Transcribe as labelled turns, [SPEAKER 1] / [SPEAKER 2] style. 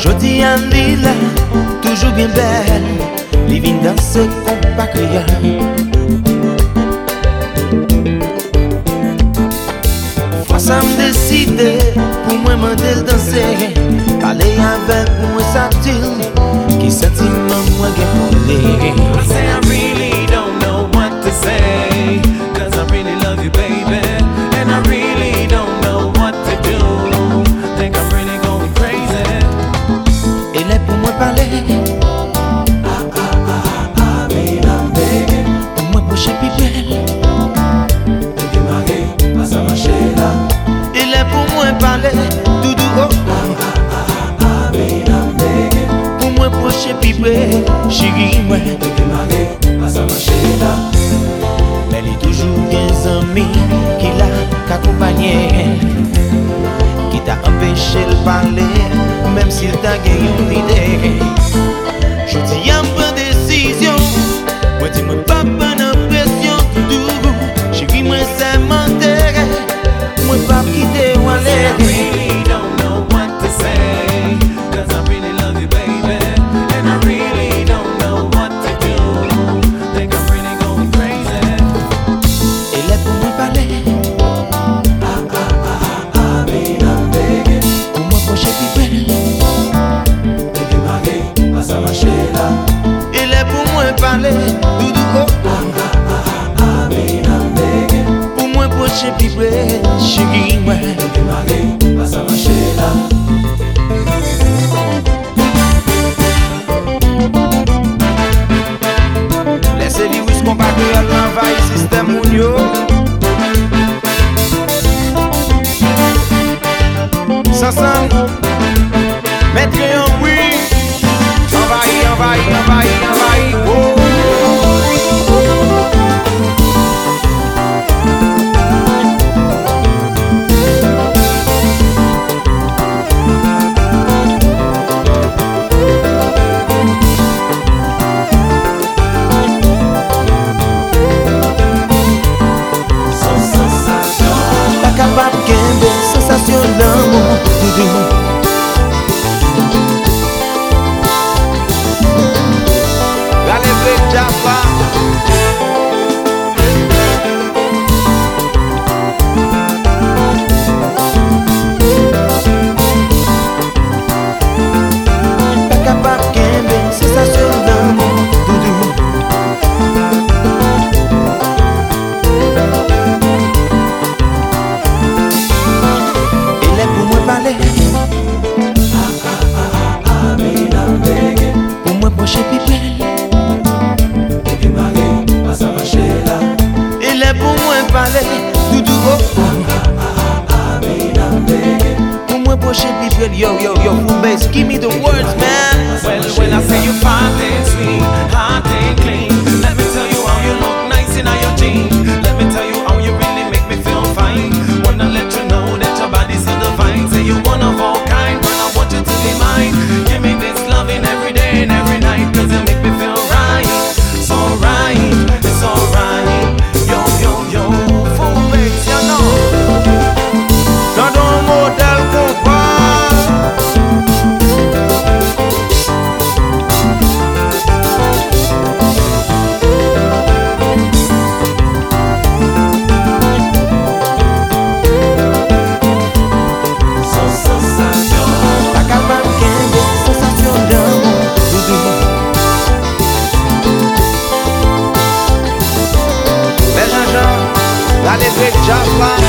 [SPEAKER 1] Jodi an li la, toujou bien bel Li vin dan se kon pa kriyan Fwa sa m deside pou mwen mandel danse Pale avek mwen sa til Ki sentiman mwen gen pou li Mwen
[SPEAKER 2] se avri
[SPEAKER 1] bel Chigi mwen Men li toujou gen zami Ki la k'akompanye Ki ta empêche l pale Mem si l ta gen yon Pou mwen poche pibre, chigi mwen. Eke mage,
[SPEAKER 2] pasa mache la
[SPEAKER 1] Lese li wis kon pa kre al nanvay sistem moun yo. Sansan, metre yon wik Toujours Ocean people, yo, yo, yo, Fumbes, give me the words, man.
[SPEAKER 2] Well, when I say you fine and sweet, hot and clean, let me tell you how you look nice in your jeans. Let me tell you how you really make me feel fine. Wanna let you know that your body's so divine. Say you one of all kind, but I want you to be mine. Give me this loving every day.
[SPEAKER 1] Dale se chapa